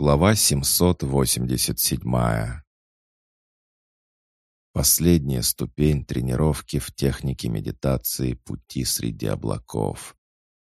Глава 787. Последняя ступень тренировки в технике медитации пути среди облаков.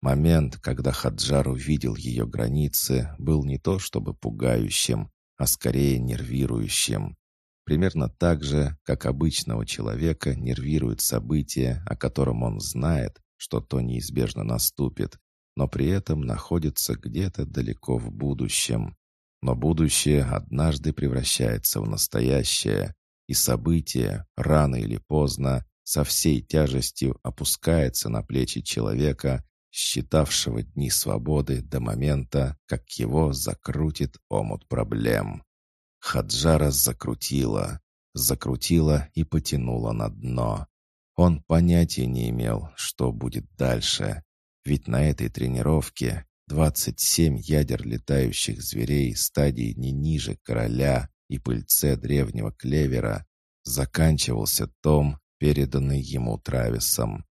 Момент, когда Хаджар увидел ее границы, был не то чтобы пугающим, а скорее нервирующим. Примерно так же, как обычного человека нервирует событие, о котором он знает, что то неизбежно наступит, но при этом находится где-то далеко в будущем. Но будущее однажды превращается в настоящее, и событие, рано или поздно, со всей тяжестью опускается на плечи человека, считавшего дни свободы до момента, как его закрутит омут проблем. Хаджара закрутила, закрутила и потянула на дно. Он понятия не имел, что будет дальше, ведь на этой тренировке 27 ядер летающих зверей стадии не ниже короля и пыльце древнего клевера заканчивался том, переданный ему Трависом.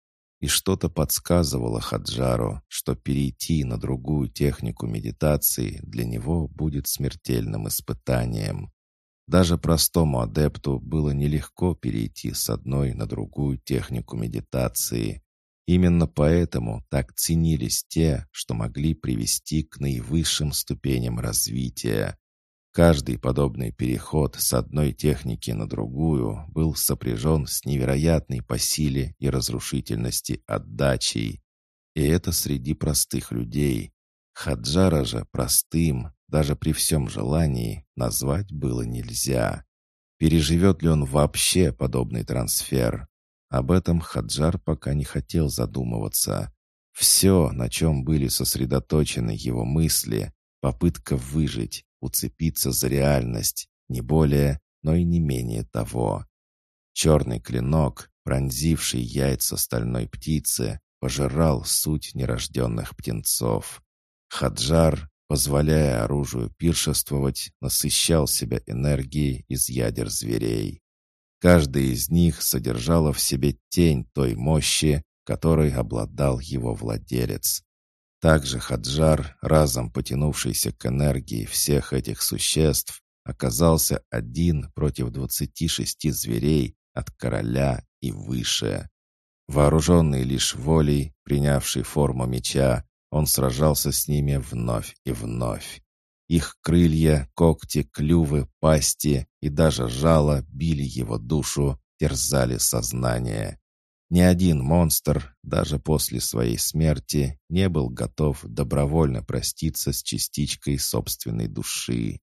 И что-то подсказывало Хаджару, что перейти на другую технику медитации для него будет смертельным испытанием. Даже простому адепту было нелегко перейти с одной на другую технику медитации. Именно поэтому так ценились те, что могли привести к наивысшим ступеням развития. Каждый подобный переход с одной техники на другую был сопряжен с невероятной по силе и разрушительности отдачей. И это среди простых людей. Хаджара же простым, даже при всем желании, назвать было нельзя. Переживет ли он вообще подобный трансфер? Об этом Хаджар пока не хотел задумываться. Все, на чем были сосредоточены его мысли, попытка выжить, уцепиться за реальность, не более, но и не менее того. Черный клинок, пронзивший яйца стальной птицы, пожирал суть нерожденных птенцов. Хаджар, позволяя оружию пиршествовать, насыщал себя энергией из ядер зверей. Каждая из них содержала в себе тень той мощи, которой обладал его владелец. Также Хаджар, разом потянувшийся к энергии всех этих существ, оказался один против двадцати шести зверей от короля и выше. Вооруженный лишь волей, принявший форму меча, он сражался с ними вновь и вновь. Их крылья, когти, клювы, пасти и даже жало били его душу, терзали сознание. Ни один монстр, даже после своей смерти, не был готов добровольно проститься с частичкой собственной души.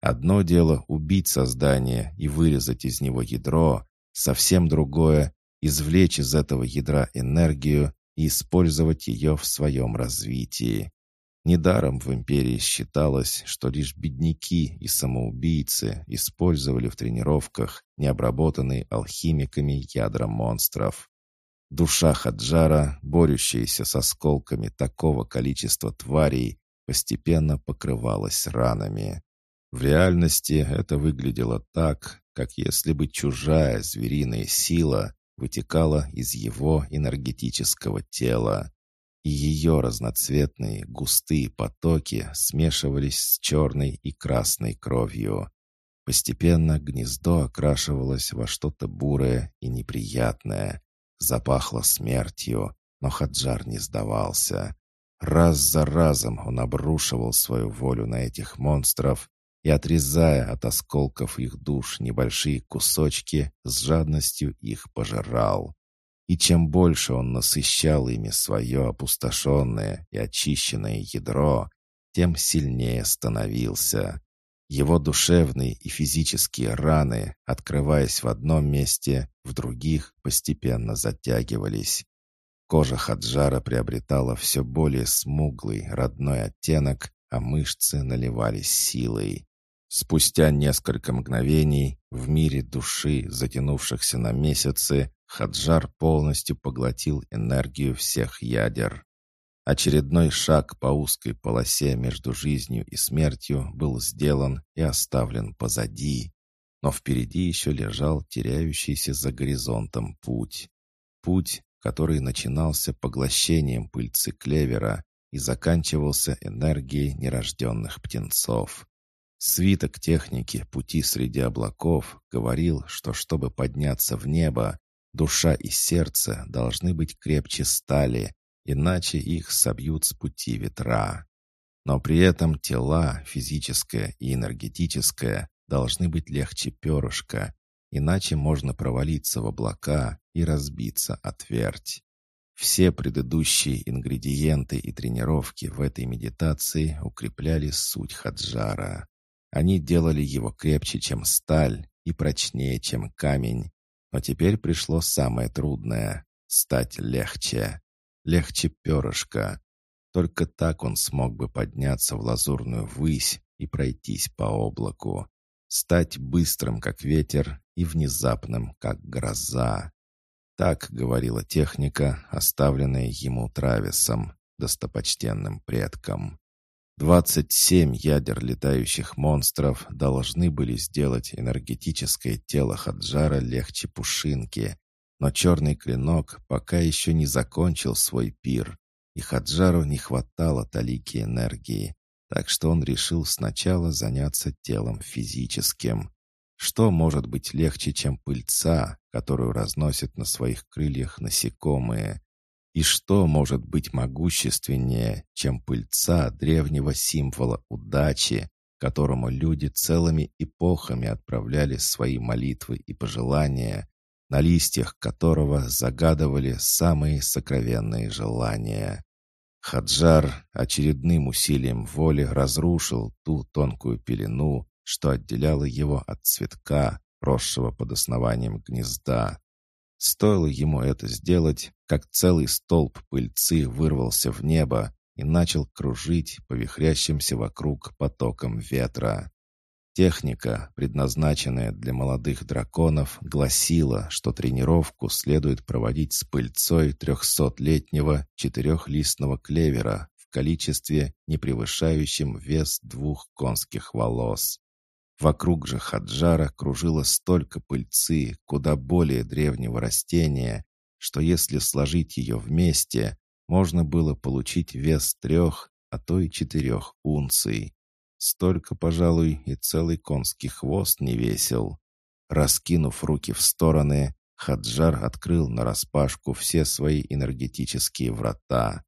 Одно дело убить создание и вырезать из него ядро, совсем другое — извлечь из этого ядра энергию и использовать ее в своем развитии. Недаром в империи считалось, что лишь бедняки и самоубийцы использовали в тренировках необработанные алхимиками ядра монстров. Душа Хаджара, борющаяся с осколками такого количества тварей, постепенно покрывалась ранами. В реальности это выглядело так, как если бы чужая звериная сила вытекала из его энергетического тела и ее разноцветные густые потоки смешивались с черной и красной кровью. Постепенно гнездо окрашивалось во что-то бурое и неприятное. Запахло смертью, но Хаджар не сдавался. Раз за разом он обрушивал свою волю на этих монстров и, отрезая от осколков их душ небольшие кусочки, с жадностью их пожирал. И чем больше он насыщал ими свое опустошенное и очищенное ядро, тем сильнее становился. Его душевные и физические раны, открываясь в одном месте, в других постепенно затягивались. Кожа Хаджара приобретала все более смуглый, родной оттенок, а мышцы наливались силой. Спустя несколько мгновений в мире души, затянувшихся на месяцы, Хаджар полностью поглотил энергию всех ядер. Очередной шаг по узкой полосе между жизнью и смертью был сделан и оставлен позади. Но впереди еще лежал теряющийся за горизонтом путь. Путь, который начинался поглощением пыльцы клевера и заканчивался энергией нерожденных птенцов. Свиток техники «Пути среди облаков» говорил, что чтобы подняться в небо, душа и сердце должны быть крепче стали, иначе их собьют с пути ветра. Но при этом тела, физическое и энергетическое, должны быть легче перышка, иначе можно провалиться в облака и разбиться о твердь. Все предыдущие ингредиенты и тренировки в этой медитации укрепляли суть хаджара. Они делали его крепче, чем сталь, и прочнее, чем камень. Но теперь пришло самое трудное — стать легче. Легче перышка. Только так он смог бы подняться в лазурную высь и пройтись по облаку. Стать быстрым, как ветер, и внезапным, как гроза. Так говорила техника, оставленная ему Трависом, достопочтенным предком. Двадцать семь ядер летающих монстров должны были сделать энергетическое тело Хаджара легче пушинки, но черный клинок пока еще не закончил свой пир, и Хаджару не хватало талики энергии, так что он решил сначала заняться телом физическим. Что может быть легче, чем пыльца, которую разносят на своих крыльях насекомые? И что может быть могущественнее, чем пыльца древнего символа удачи, которому люди целыми эпохами отправляли свои молитвы и пожелания, на листьях которого загадывали самые сокровенные желания. Хаджар очередным усилием воли разрушил ту тонкую пелену, что отделяло его от цветка, росшего под основанием гнезда. Стоило ему это сделать, как целый столб пыльцы вырвался в небо и начал кружить по вихрящимся вокруг потокам ветра. Техника, предназначенная для молодых драконов, гласила, что тренировку следует проводить с пыльцой трехсотлетнего четырехлистного клевера в количестве, не превышающем вес двух конских волос. Вокруг же Хаджара кружило столько пыльцы, куда более древнего растения, что если сложить ее вместе, можно было получить вес трех, а то и четырех унций. Столько, пожалуй, и целый конский хвост не весил. Раскинув руки в стороны, Хаджар открыл нараспашку все свои энергетические врата.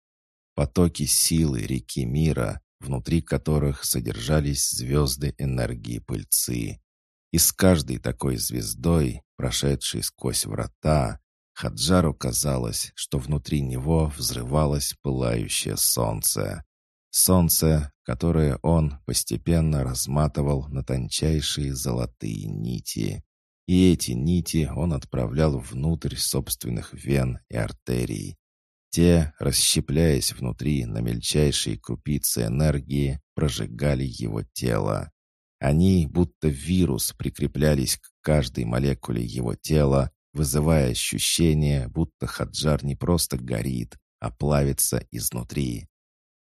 Потоки силы реки мира внутри которых содержались звезды энергии пыльцы. И с каждой такой звездой, прошедшей сквозь врата, Хаджару казалось, что внутри него взрывалось пылающее солнце. Солнце, которое он постепенно разматывал на тончайшие золотые нити. И эти нити он отправлял внутрь собственных вен и артерий. Те, расщепляясь внутри на мельчайшие крупицы энергии, прожигали его тело. Они, будто вирус, прикреплялись к каждой молекуле его тела, вызывая ощущение, будто Хаджар не просто горит, а плавится изнутри.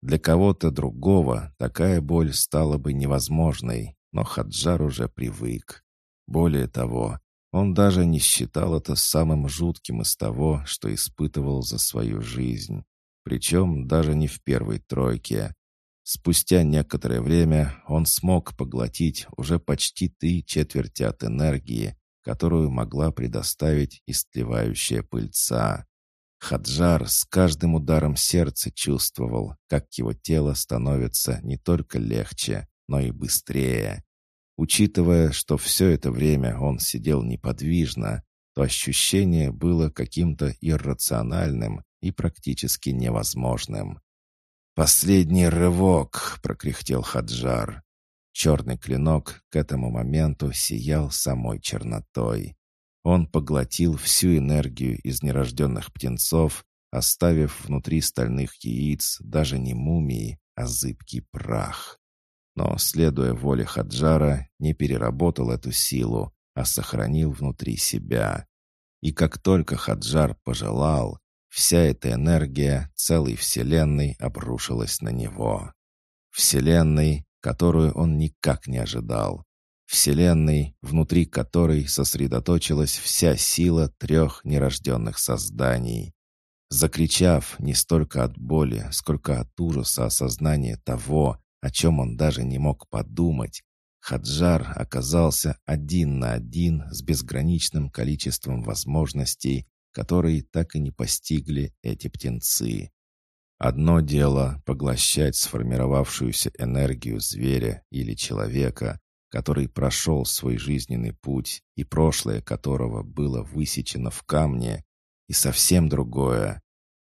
Для кого-то другого такая боль стала бы невозможной, но Хаджар уже привык. Более того, он даже не считал это самым жутким из того, что испытывал за свою жизнь. Причем даже не в первой тройке. Спустя некоторое время он смог поглотить уже почти три четверти от энергии, которую могла предоставить истлевающая пыльца. Хаджар с каждым ударом сердца чувствовал, как его тело становится не только легче, но и быстрее. Учитывая, что все это время он сидел неподвижно, то ощущение было каким-то иррациональным и практически невозможным. «Последний рывок!» — прокряхтел Хаджар. Черный клинок к этому моменту сиял самой чернотой. Он поглотил всю энергию из нерожденных птенцов, оставив внутри стальных яиц даже не мумии, а зыбкий прах но, следуя воле Хаджара, не переработал эту силу, а сохранил внутри себя. И как только Хаджар пожелал, вся эта энергия целой Вселенной обрушилась на него. Вселенной, которую он никак не ожидал. Вселенной, внутри которой сосредоточилась вся сила трех нерожденных созданий. Закричав не столько от боли, сколько от ужаса осознания того, о чем он даже не мог подумать, Хаджар оказался один на один с безграничным количеством возможностей, которые так и не постигли эти птенцы. Одно дело — поглощать сформировавшуюся энергию зверя или человека, который прошел свой жизненный путь и прошлое которого было высечено в камне, и совсем другое,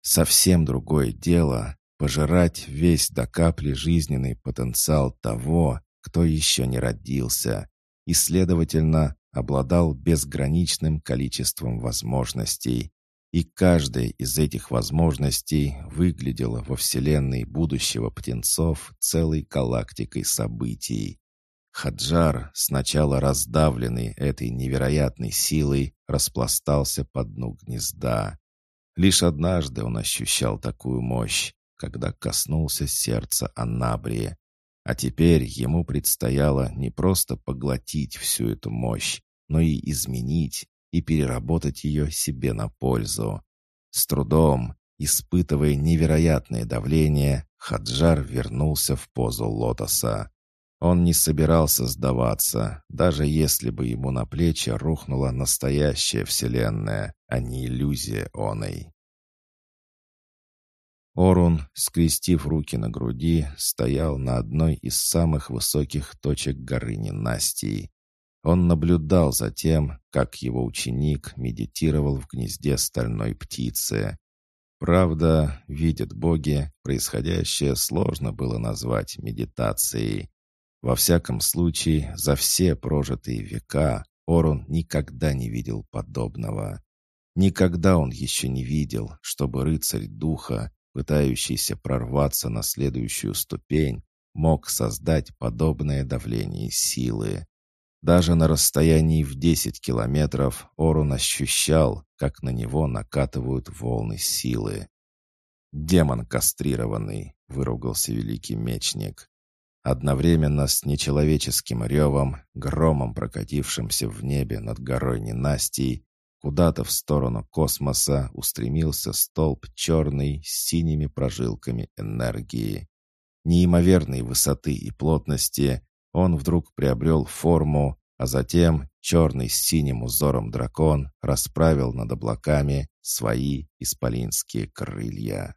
совсем другое дело — пожирать весь до капли жизненный потенциал того, кто еще не родился, и, следовательно, обладал безграничным количеством возможностей, и каждая из этих возможностей выглядела во Вселенной будущего птенцов целой галактикой событий. Хаджар, сначала раздавленный этой невероятной силой, распластался по дну гнезда. Лишь однажды он ощущал такую мощь, когда коснулся сердца Анабрии. А теперь ему предстояло не просто поглотить всю эту мощь, но и изменить, и переработать ее себе на пользу. С трудом, испытывая невероятное давление, Хаджар вернулся в позу лотоса. Он не собирался сдаваться, даже если бы ему на плечи рухнула настоящая вселенная, а не иллюзия оной. Орун, скрестив руки на груди, стоял на одной из самых высоких точек горы Ненастии. Он наблюдал за тем, как его ученик медитировал в гнезде стальной птицы. Правда, видят боги, происходящее сложно было назвать медитацией. Во всяком случае, за все прожитые века Орун никогда не видел подобного. Никогда он еще не видел, чтобы рыцарь духа, пытающийся прорваться на следующую ступень, мог создать подобное давление силы. Даже на расстоянии в 10 километров Орун ощущал, как на него накатывают волны силы. «Демон кастрированный!» — выругался великий мечник. Одновременно с нечеловеческим ревом, громом прокатившимся в небе над горой ненастий, куда-то в сторону космоса устремился столб черный с синими прожилками энергии. Неимоверной высоты и плотности, он вдруг приобрел форму, а затем черный с синим узором дракон расправил над облаками свои исполинские крылья.